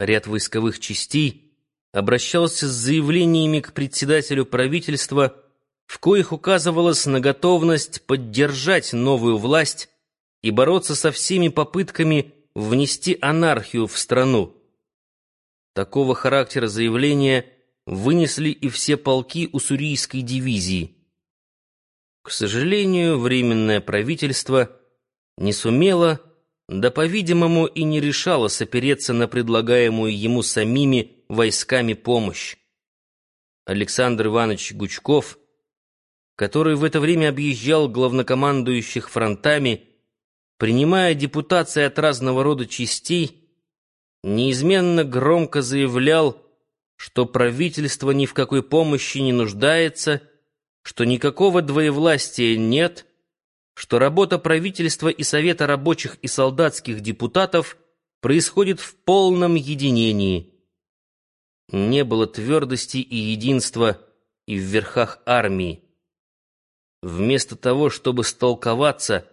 Ряд войсковых частей обращался с заявлениями к председателю правительства, в коих указывалось на готовность поддержать новую власть и бороться со всеми попытками внести анархию в страну. Такого характера заявления вынесли и все полки уссурийской дивизии. К сожалению, Временное правительство не сумело, да, по-видимому, и не решало сопереться на предлагаемую ему самими войсками помощь. Александр Иванович Гучков, который в это время объезжал главнокомандующих фронтами, принимая депутации от разного рода частей, неизменно громко заявлял, что правительство ни в какой помощи не нуждается, что никакого двоевластия нет, что работа правительства и Совета рабочих и солдатских депутатов происходит в полном единении. Не было твердости и единства и в верхах армии. Вместо того, чтобы столковаться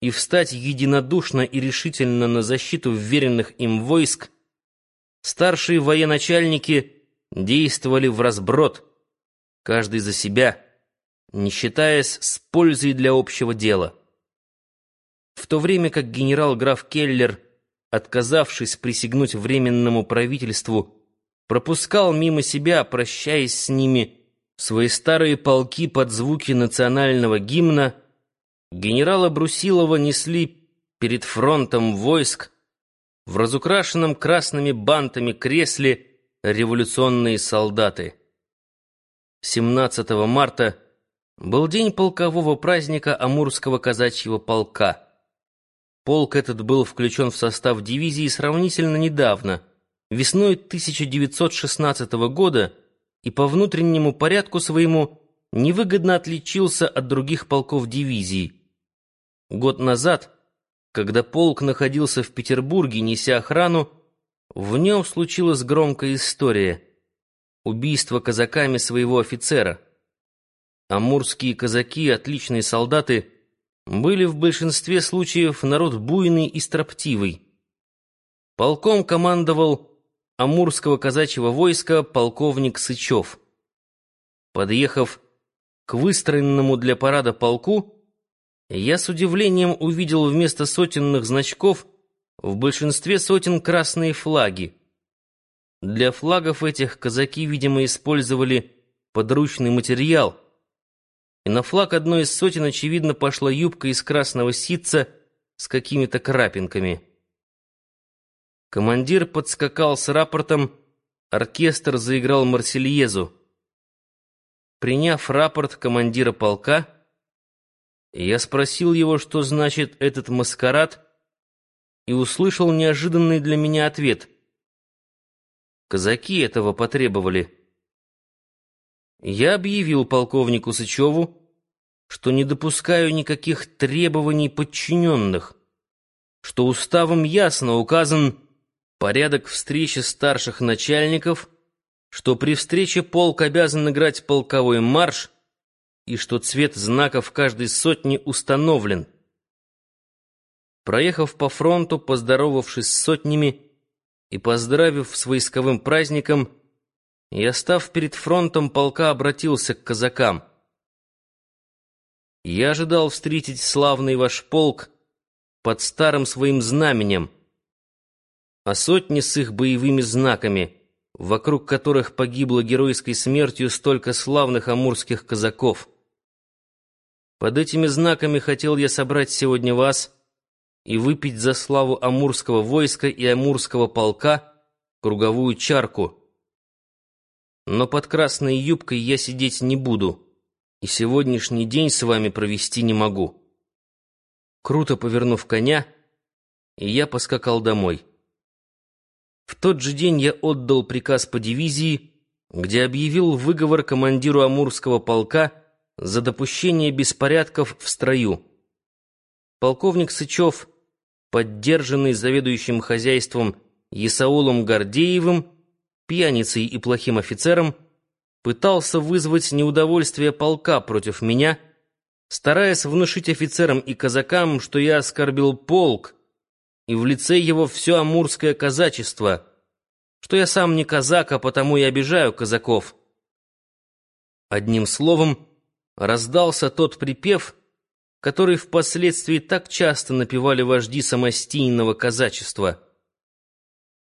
и встать единодушно и решительно на защиту вверенных им войск, старшие военачальники действовали в разброд, каждый за себя, не считаясь с пользой для общего дела. В то время как генерал-граф Келлер, отказавшись присягнуть Временному правительству, пропускал мимо себя, прощаясь с ними, свои старые полки под звуки национального гимна, генерала Брусилова несли перед фронтом войск в разукрашенном красными бантами кресле революционные солдаты. 17 марта был день полкового праздника Амурского казачьего полка. Полк этот был включен в состав дивизии сравнительно недавно, весной 1916 года, и по внутреннему порядку своему невыгодно отличился от других полков дивизии. Год назад, когда полк находился в Петербурге, неся охрану, в нем случилась громкая история — убийство казаками своего офицера. Амурские казаки, отличные солдаты, были в большинстве случаев народ буйный и строптивый. Полком командовал Амурского казачьего войска полковник Сычев. Подъехав к выстроенному для парада полку, я с удивлением увидел вместо сотенных значков в большинстве сотен красные флаги. Для флагов этих казаки, видимо, использовали подручный материал, и на флаг одной из сотен, очевидно, пошла юбка из красного ситца с какими-то крапинками. Командир подскакал с рапортом, оркестр заиграл «Марсельезу». Приняв рапорт командира полка, я спросил его, что значит этот маскарад, и услышал неожиданный для меня ответ. Казаки этого потребовали. Я объявил полковнику Сычеву, что не допускаю никаких требований подчиненных, что уставом ясно указан порядок встречи старших начальников, что при встрече полк обязан играть полковой марш, и что цвет знаков каждой сотни установлен. Проехав по фронту, поздоровавшись с сотнями и поздравив с войсковым праздником, я, став перед фронтом полка, обратился к казакам. Я ожидал встретить славный ваш полк под старым своим знаменем, а сотни с их боевыми знаками, вокруг которых погибло геройской смертью столько славных амурских казаков. Под этими знаками хотел я собрать сегодня вас и выпить за славу амурского войска и амурского полка круговую чарку. Но под красной юбкой я сидеть не буду, и сегодняшний день с вами провести не могу. Круто повернув коня, я поскакал домой. В тот же день я отдал приказ по дивизии, где объявил выговор командиру амурского полка за допущение беспорядков в строю. Полковник Сычев, поддержанный заведующим хозяйством Исаулом Гордеевым, пьяницей и плохим офицером, пытался вызвать неудовольствие полка против меня, стараясь внушить офицерам и казакам, что я оскорбил полк, и в лице его все амурское казачество, что я сам не казак, а потому и обижаю казаков. Одним словом, раздался тот припев, который впоследствии так часто напевали вожди самостийного казачества —